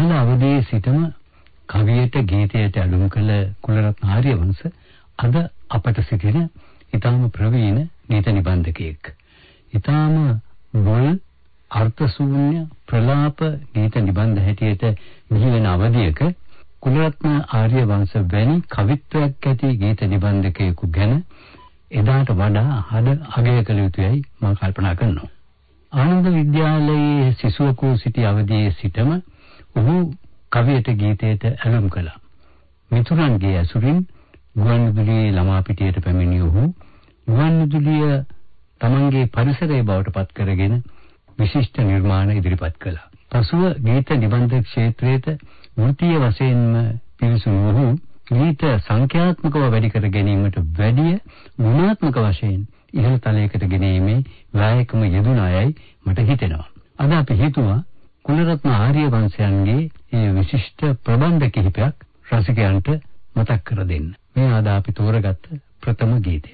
බාල අවදියේ සිටම කවියට ගීතයට ඇලුම් කළ කුලරත්න ආර්යවංශ අද අපට සිටින ඊටාම ප්‍රවීණ නීත නිබන්ධකයෙක්. ඊටාම වල් අර්ථ ශූන්‍ය ප්‍රලාප නීත නිබන්ධ හැටියට නිවෙන අවධියක කුලරත්න ආර්යවංශ වැනි කවිත්වයක් ඇති ගීත නිබන්ධකයෙකු ගැන එදාට වඩා හද අගය කළ යුතුයයි මම කල්පනා කරනවා. ආනන්ද විද්‍යාලයේ සිසුවෙකු සිටි අවදියේ සිටම ඔහු කවියට ගීතයට ඇලුම් කළා. මිතුරන්ගේ ඇසුරින් ගුවන්විදුලියේ ළමා පිටියට පැමිණි ඔහු ගුවන්විදුලිය තමන්ගේ පරිසරයේ බවට පත් කරගෙන විශිෂ්ට නිර්මාණ ඉදිරිපත් කළා. පසුව ගීත නිබන්ධ ක්ෂේත්‍රයේත වෘත්තීය වශයෙන්ම පිවිසුණු ඔහු ගීත සංඛ්‍යාත්මකව වැඩි කර ගැනීමට වැඩිය ගුණාත්මක වශයෙන් ඉහළ තලයකට ගෙනීමේ වෑයකම යෙදුණ අයයි මට හිතෙනවා. අද අපි හිතුවා කුලරත්න ආර්යවංශයන්ගේ මේ විශිෂ්ට ප්‍රබන්ධ කිහිපයක් රසිකයන්ට මතක් කර දෙන්න. මේ ආද අපි තෝරගත්ත ප්‍රථම ගීතය.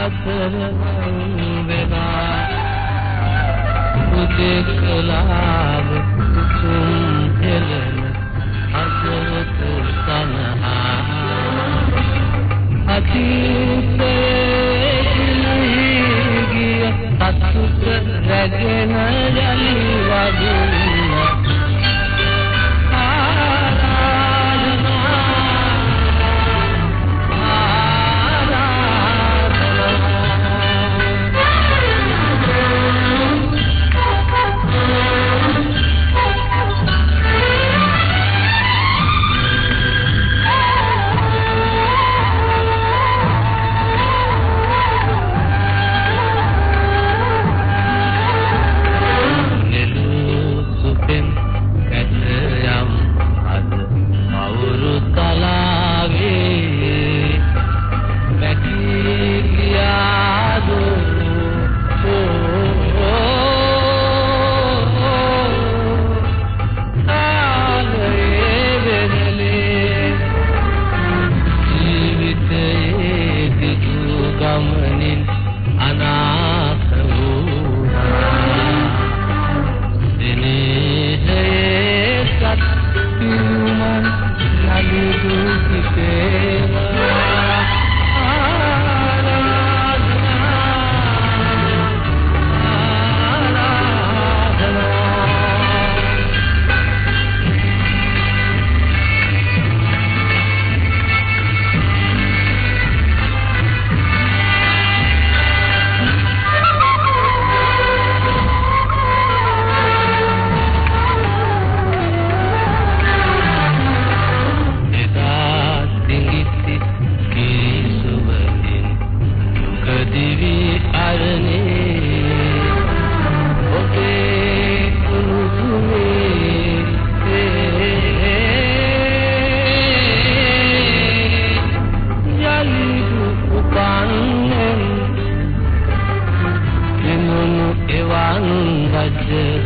අතර වෙලා උදෙකලාව තුම් එළන අසවත සනහා අතීතයේ ගිය අසුත රැගෙන යලි වගේ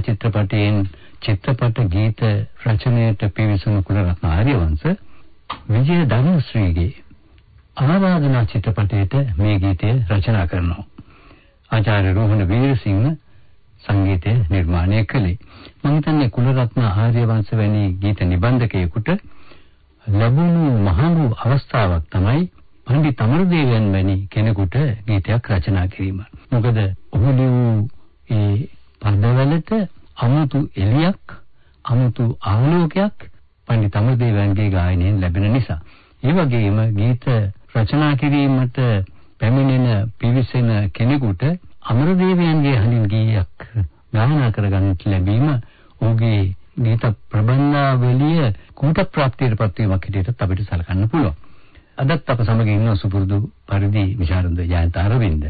අනුපම සිනමා චිත්‍රපටයෙන් චිත්‍රපට ගීත රචනයට පිවිසුණු කුලරත්න ආර්යවංශ විජය ධර්මශ්‍රීගේ ආරාධනා චිත්‍රපටයට මේ ගීතය රචනා කරනවා. ආචාර්ය රෝහණ වීරසිංහ සංගීතය නිර්මාණය කළේ. මම හිතන්නේ කුලරත්න ආර්යවංශ වැනි ගීත නිබන්ධකයෙකුට ලැබුණු මහඟු අවස්ථාවක් තමයි පණ්ඩිත අමරදේවයන් වැනි කෙනෙකුට ගීතයක් රචනා කිරීම. මොකද ඔහු ලියූ ඒ පදවලට අමුතු එළියක්, අමුතු ආලෝකයක් පණ්ඩිත අමරදේවයන්ගේ ගායනයෙන් ලැබෙන නිසා. ඒ වගේම ගීත රචනා කිරීමට පැමිණෙන පිවිසෙන කෙනෙකුට අමරදේවයන්ගේ හඬින් ගීයක් ගායනා කරගන්නට ලැබීම ඔහුගේ ගීත ප්‍රබන්ධාවලිය කූට ප්‍රාප්තියටපත් වීමක් හැටියට අපිට සලකන්න පුළුවන්. අදත් අප සමග ඉන්න සුපුරුදු පරිදි විශාරද ජයන්ත අරවින්ද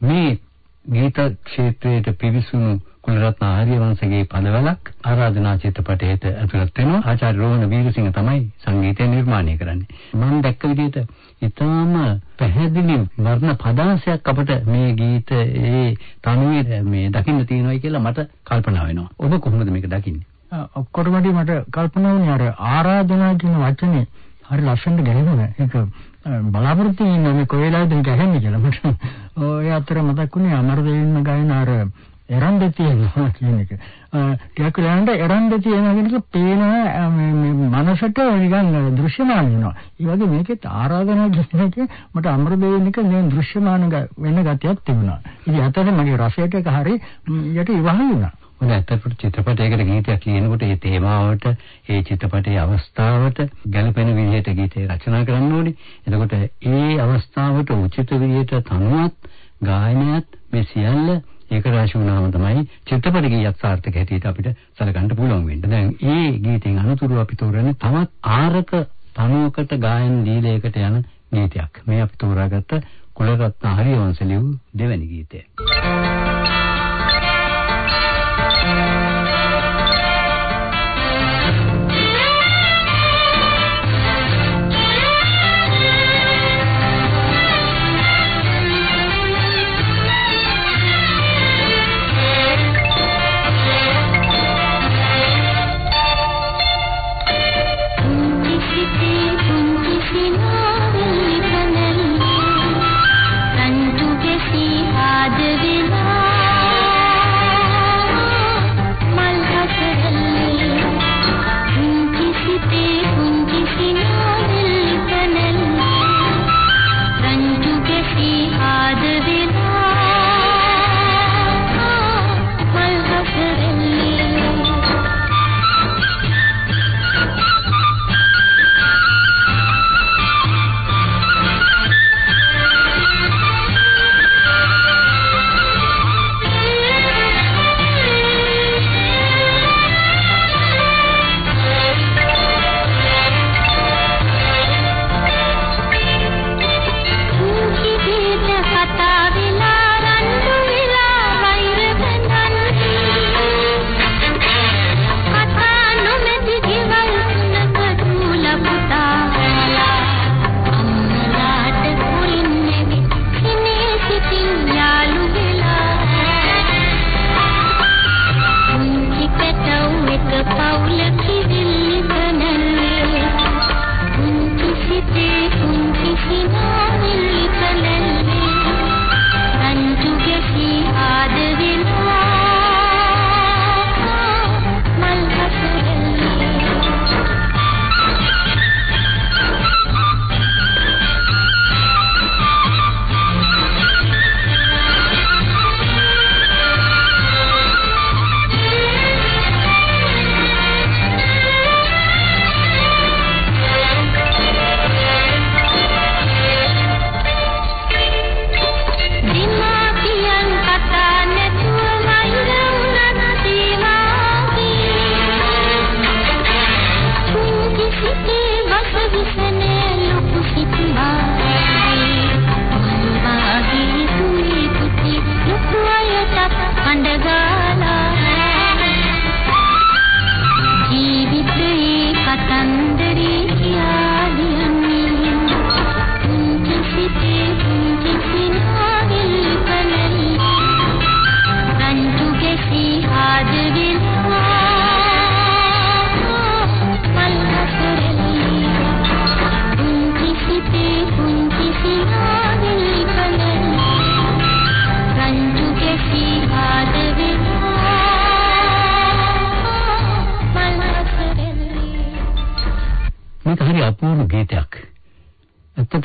මේ ගීත ක්ෂේත්‍රයට පිවිසුණු කුලරත්න ආර්යවංශගේ පදවලක් ආරාධනා චිත්‍රපටයට ඇතුළත් වෙනවා. ආචාර්ය රෝහණ වීරසිංහ තමයි සංගීතය නිර්මාණය කරන්නේ. මම දැක්ක විදිහට ඊටාම පැහැදිලි වර්ණ පදාංශයක් අපට මේ ගීතයේ තනුවේ මේ දකින්න තියෙනවායි කියලා මට කල්පනා වෙනවා. ඔබ කොහොමද මේක දකින්නේ? ඔක්කොටම මට කල්පනා වුණේ අර ආරාධනා කියන වචනේ හරි ලස්සනට ගැහෙනවා ඒක බලාපොරොත්තු වෙන්නේ මේ කොහෙලාද ගැහෙන්නේ කියලා මට ඔය අතර මතක් වුණේ අමරදේවින්ම ගායන අර එරන්ද තියෙනවා කියන එක. ටිකක් වෙලාවට එරන්ද තියෙනවා කියන එක පේනවා මේ මනසට නිකන් දෘශ්‍යමාන වෙනවා. ඒ වගේ මේකෙත් ආරාධනා කියන එක මට අමරදේවිනික මේ දෘශ්‍යමාන වෙන ගතියක් තිබුණා. ඉතින් අතට මගේ රසයට එක හරි යට ඉවහල් වුණා. මොකද ඇත්තට චිත්‍රපටයකට ගීතයක් ලියනකොට ඒ තේමාවට ඒ චිත්‍රපටයේ අවස්ථාවට ගැළපෙන විදිහට ගීතය රචනා කරන්න ඕනේ. එතකොට ඒ අවස්ථාවට උචිත විදිහට තනුවත් ගායනයත් මේ සියල්ල ඒක රාශි වුණාම තමයි චිත්‍රපට ගීයක් සාර්ථක හැටියට අපිට සැලකන්න පුළුවන් වෙන්නේ. දැන් ඒ ගීතෙන් අනුතුරු අපි තෝරන්නේ තවත් ආරක තනුවකට ගායන දීලයකට යන ගීතයක්. මේ අපි තෝරාගත්ත කුලරත්න හරිවංශ ලියූ දෙවැනි ගීතය.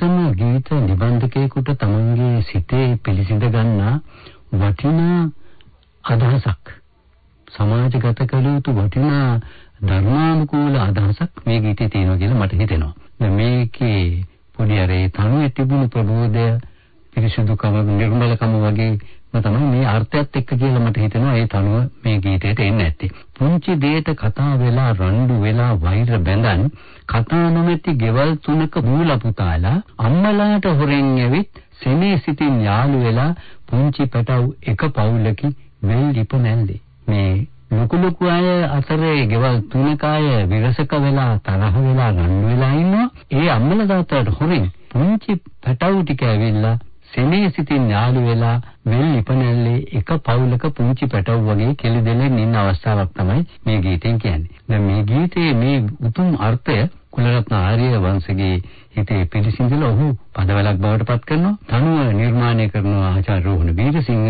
ඇත්තටම ගීත නිබන්ධකයෙකුට තමන්ගේ සිතේ පිළිසිඳ ගන්නා වටිනා අදහසක් සමාජගත කළ යුතු වටිනා ධර්මානුකූල අදහසක් මේ ගීතේ තියෙනවා කියලා මට හිතෙනවා. මේකේ පොඩි අර ඒ තනුවේ තිබුණු ප්‍රබෝධය පිරිසුදුකම නිර්මලකම වගේ තමයි මේ අර්ථයත් එක්ක කියලා මට හිතෙනවා ඒ තනුව මේ ගීතයට එන්නේ නැත්තේ. පුංචි දෙයට කතා වෙලා රණ්ඩු වෙලා වෛර බැඳන් කතා නොමැති ගෙවල් තුනක මූල පුතාලා අම්මලාට හොරෙන් ඇවිත් සෙනේ සිටින් යාළු වෙලා පුංචි පැටව් එක පවුලකින් වෙල් ලිප නැල්ලේ. මේ ලොකු ලොකු අය අතරේ ගෙවල් තුනක අය විරසක වෙලා තරහ වෙලා රණ්ඩු වෙලා ඉන්නවා. ඒ අම්මලා තාත්තට හොරෙන් පුංචි පැටව් ටික ඇවිල්ලා සෙනේ සිටින් යාළු වෙලා වෙල් ඉපනැල්ලේ එක පවුලක පුංචි පැටව් වගේ කෙලිදෙලෙන් ඉන්න අවස්ථාවක් තමයි මේ ගීතෙන් කියන්නේ. දැන් මේ ගීතයේ මේ උතුම් අර්ථය කුලරත්න ආර්ය වංශගේ හිතේ පිළිසිඳලා ඔහු පදවලක් බවට පත් කරනවා. තනුව නිර්මාණය කරන ආචාර්ය රෝහණ වීරසිංහ,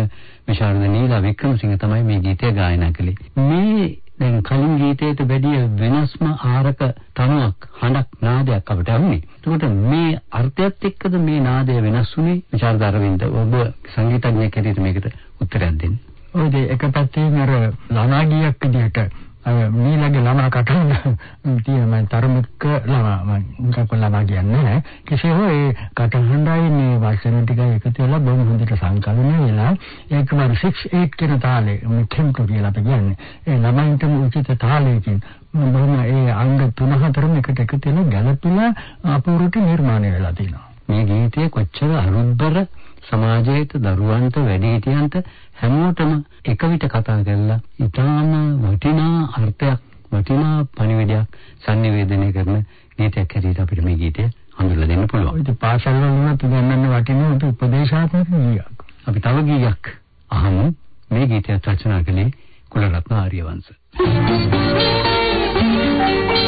විශාරද නීලා වික්‍රමසිංහ තමයි මේ ගීතය ගායනා කළේ. මේ දැන් කලින් ගීතයට වැඩිය වෙනස්ම ආරක තනුවක් හඬක් නාදයක් අපිට අහුනේ. එතකොට මේ අර්ථයත් එක්කද මේ නාදය වෙනස් වුනේ? විචාරද අරවින්ද ඔබ සංගීතඥයෙක් හැටියට මේකට උත්තරයක් දෙන්න. ඔය එක පැත්තෙන් අර ලානාගියක් විදිහට මීලගේ ළමා කටහඬ තියෙන මම තරමක ළමා මම මොකක් ළමා කියන්නේ නැහැ කෙසේ හෝ ඒ කටහඬයි මේ වචන ටික එකතු වෙලා බොහොම හොඳට සංකලනය වෙලා ඒකම 6 8 කියන තාලේ මෙතෙන්ට කියලා අපි කියන්නේ. ඒ ළමයින්ටම උචිත තාලයකින් බොහොම ඒ අංග තුන හතරම එකට එකතු වෙලා ගැළපිලා අපූර්වට නිර්මාණය වෙලා තියෙනවා. මේ ගීතය කොච්චර අරුද්දර සමාජයේත දරුවන්ට වැඩිහිටියන්ට හැමෝටම එක විට කතා කරලා ඊටාම වටිනා අර්ථයක් වටිනා පණිවිඩයක් sannivedanaya කරන ගීතයක් හැටියට අපිට මේ ගීතය හඳුන්වලා දෙන්න පුළුවන්. ඒක පාසල් වල උනත් ගන්නන්න වටිනා උපදේශාත්මක ගීයක්. අපි තව ගීයක් අහමු. මේ ගීතයත් රචනා කළේ කුලරත්න ආර්යවංශ. Thank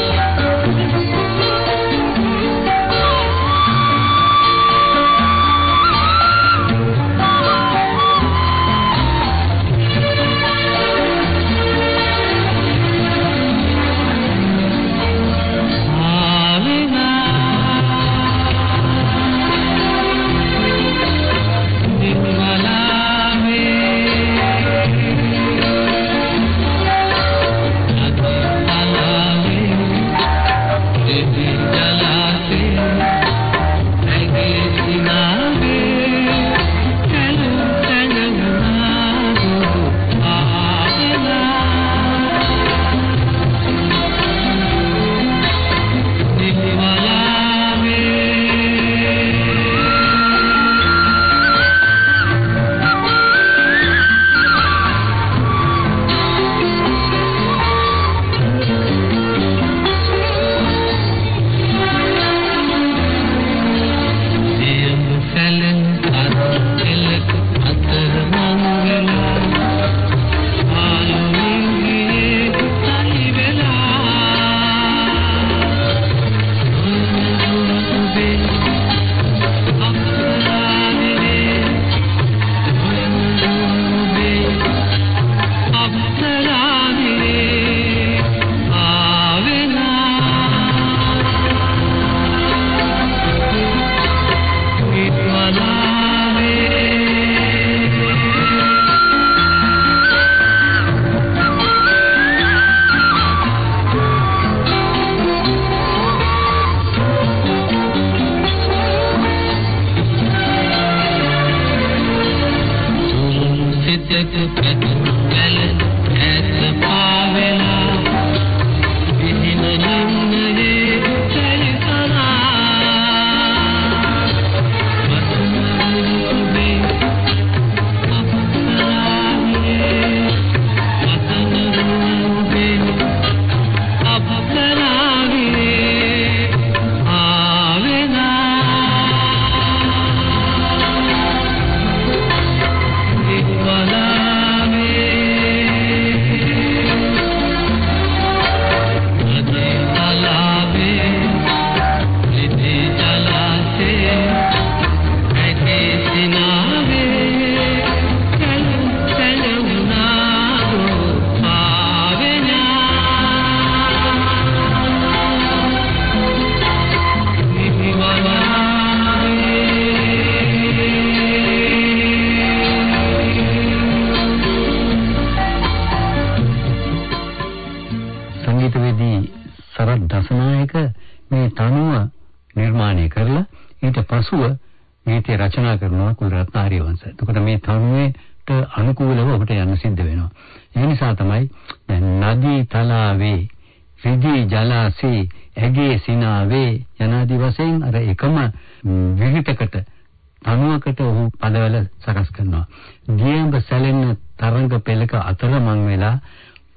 අතරමං වෙලා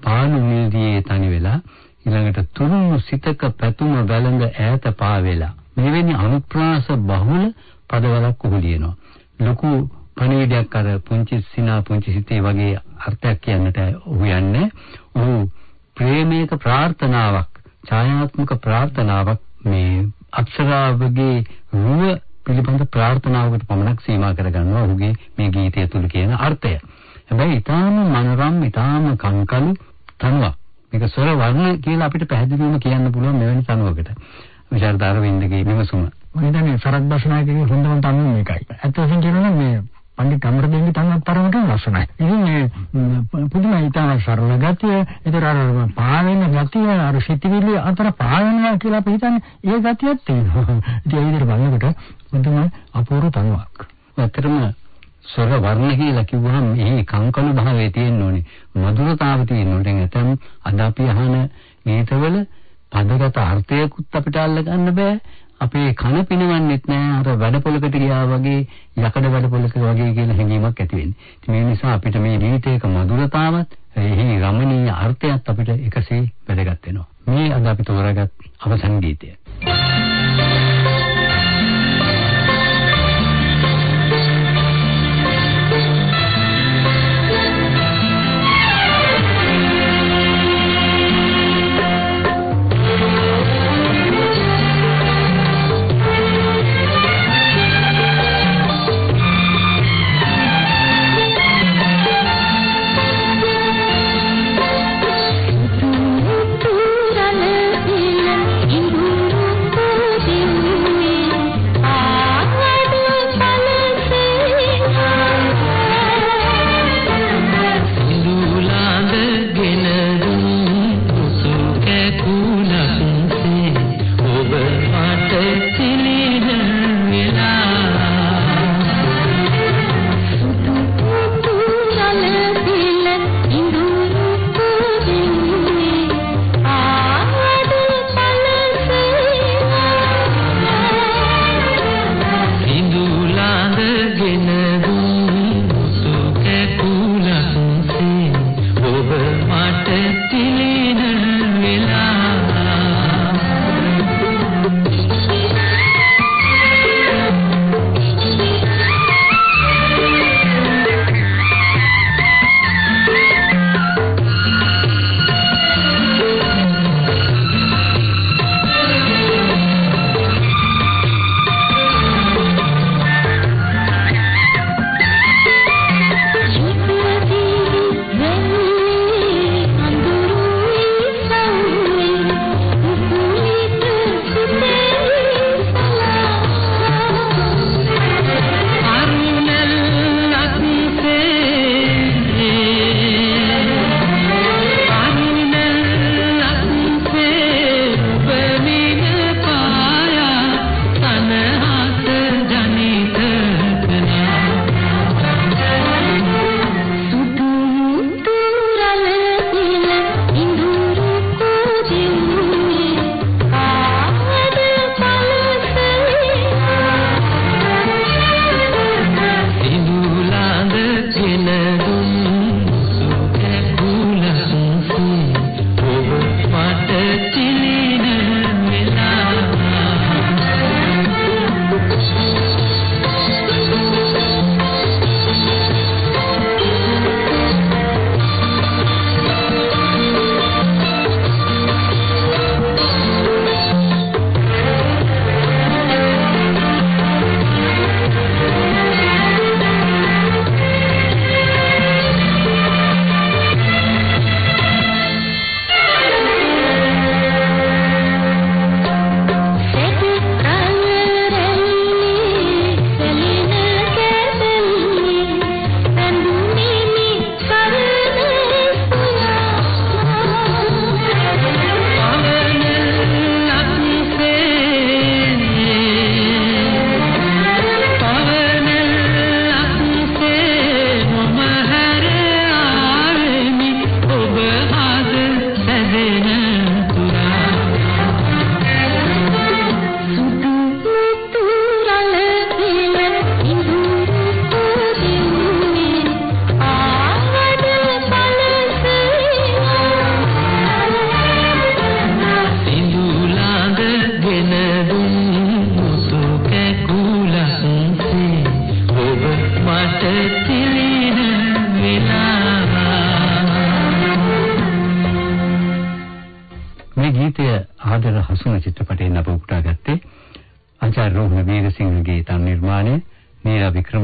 පානු නිල්දියේ තනි වෙලා ඊළඟට තුරුණු සිතක පැතුම වැළඳ ඈත පාවෙලා මෙවැනි අනුප්‍රාස බහුල පදවලක් ඔහු ලියනවා. ලොකු පණිවිඩයක් අර පුංචි සිනා පුංචි සිතේ වගේ අර්ථයක් කියන්නට ඔහු යන්නේ. ඔහු ප්‍රේමයක ප්‍රාර්ථනාවක් ඡායාත්මක ප්‍රාර්ථනාවක් මේ අක්ෂරාවගේ රුව පිළිබඳ ප්‍රාර්ථනාවකට පමණක් සීමා කරගන්නවා ඔහුගේ මේ ගීතය තුල කියන අර්ථය. හැබැයි ඊටාම මනරම් ඊටාම කංකලු තනුවක්. මේක ස්වර වර්ණ කියලා අපිට පැහැදිලිවම කියන්න පුළුවන් මෙවැනි තනුවකට. විශාරද අරවින්දගේ විමසුම. මම හිතන්නේ සරත් බස්නායකගේ හොඳම තනුව මේකයි. ඇත්ත වශයෙන් කියනවා මේ පණ්ඩිත අමරදේවගේ තනුවක් තරමටම ලස්සනයි. ඉතින් මේ පුදුම ඊටම සරල ගතිය, ඒතර අර පාවෙන ගතිය, අර සිතිවිලි අතර පාවෙනවා කියලා අපි හිතන්නේ ඒ ගතියක් තියෙනවා. ඉතින් ඒ විදිහට බලනකොට පුදුම අපූර්ව තනුවක්. ඇත්තටම ස්වර වර්ණ කියලා කිව්වහම මේ කංකණු භාවයේ තියෙන්න ඕනේ. මధుරතාව තියෙන්න ඕනේ. නැත්නම් අද අපි අහන ගීතවල පදගත අර්ථයකුත් අපිට අල්ල ගන්න බෑ. අපේ කන පිනවන්නෙත් නෑ අර වැඩපොලකට ගියා වගේ යකඩ වැඩපොලක වගේ කියන හැඟීමක් ඇති වෙන්නේ. ඉතින් මේ නිසා අපිට මේ ගීතයක මధుරතාවත් එහි රමණීය අර්ථයත් අපිට එකසේ වැදගත් වෙනවා. මේ අද අපි තෝරාගත් අවසන් ගීතය. මේ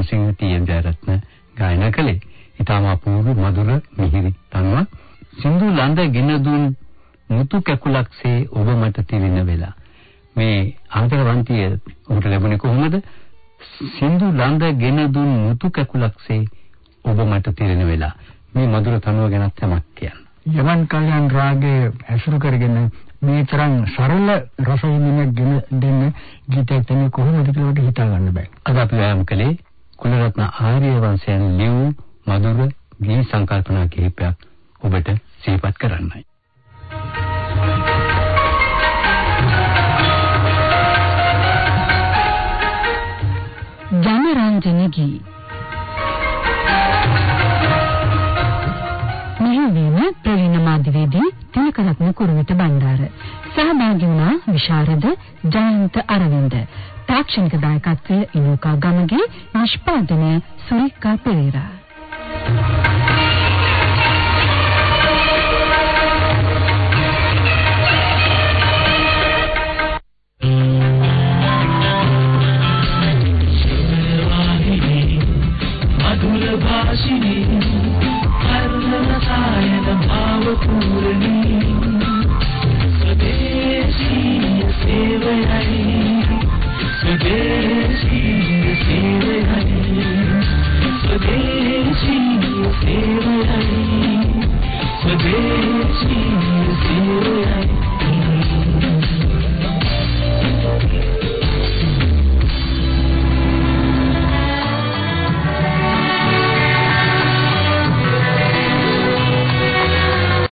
නීලා වික්‍රමසිංහ ටී.එම්. ජයරත්න ගායනා කළේ. ඊටම අපූර්ව මధుර මිහිරි තනුවක් සින්දු ලඳ ගෙන දුන් මුතු කැකුලක්සේ ඔබ මට තිරින වෙලා මේ ආදරවන්තිය ඔබට ලැබුණේ කොහොමද සින්දු ලඳ ගෙන දුන් මුතු කැකුලක්සේ ඔබ මට තිරින වෙලා මේ මధుර තනුව ගැනත් යමක් කියන්න. යමන් කල්යන් රාගයේ ඇසුරු කරගෙන මේ තරම් සරල රසවින්දනයක් ගෙන දෙන්න ගීතයක් තමයි කොහොමද කියලා හිතා ගන්න බෑ. අද අපි වෑයම් කළේ කුලරත්න ආර්යවංශයන් ලියූ මధుර ගී සංකල්පනා කිහිපයක් ඔබට සිහිපත් කරන්නයි. ජනරංජන ගී. මෙහිදීම ප්‍රවීණ මාධ්‍යවේදී තිලකරත්න කුරුවිට බණ්ඩාර. සහභාගී වුණා විශාරද ජයන්ත අරවින්ද. තාක්ෂණික දායකත්වයේ ඉනෝකා ගමගේ නිෂ්පාදනය සුරිකා පෙරේරා.